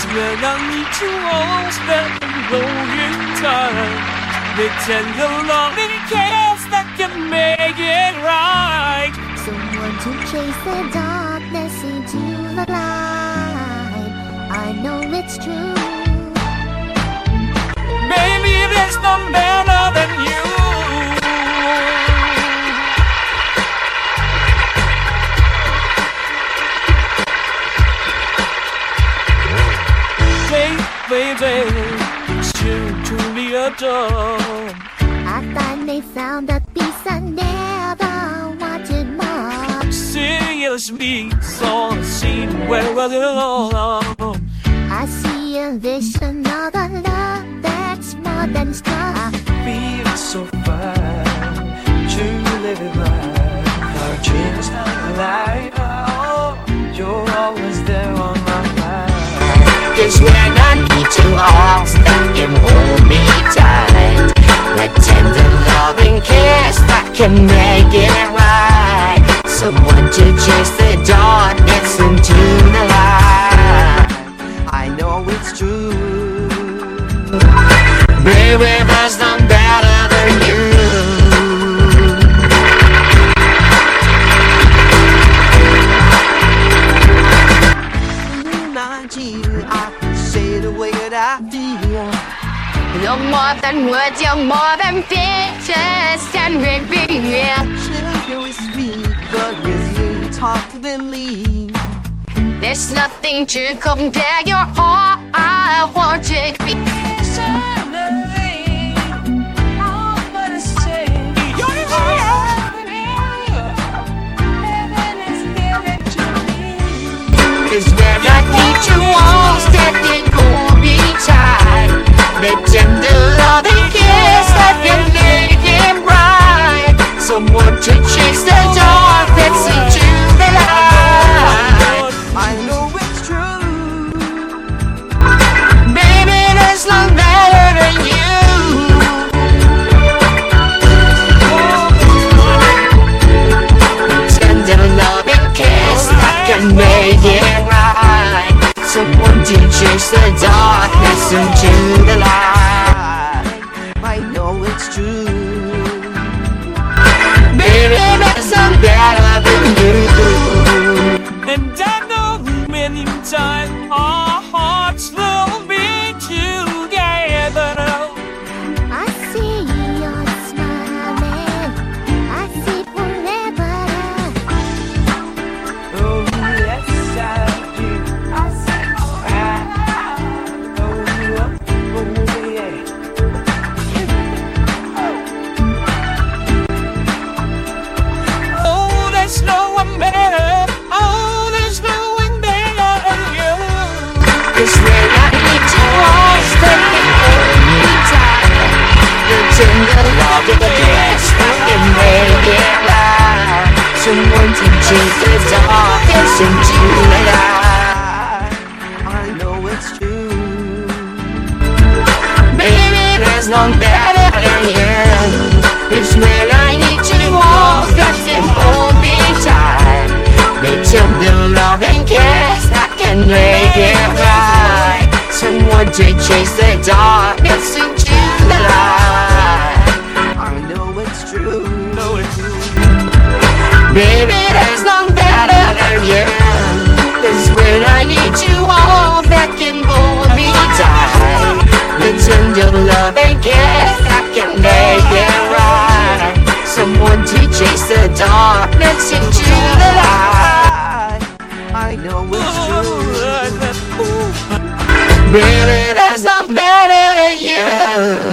Cause when I need you all spend in time The tender loving cares that can make it right. Someone to chase the darkness into the light. I know it's true baby, you truly adore. I finally found the peace I never wanted more. Seriously, saw the scene where it all? I see a vision of Cause when I need you all, that can hold me tight. That tender loving kiss that can make it right. Someone to chase the darkness into the light. I know it's true. Baby, You, I can say the way that I feel. You're more than words, you're more than pictures can reveal. Sugar is sweet, but with you hard to believe. There's nothing to compare. You're all can make it right. Someone to chase the darkness into the light. I know it's true. Baby, there's none better than you. And I know many times I know it's true. Baby, there's none better than you. It's when I need you all, got to hold me tight. The tender loving kiss that can make it right. Someone to chase the darkness into kiss that can make it right. Someone to chase the darkness into the light. I know it's true. Baby, there's none better than you.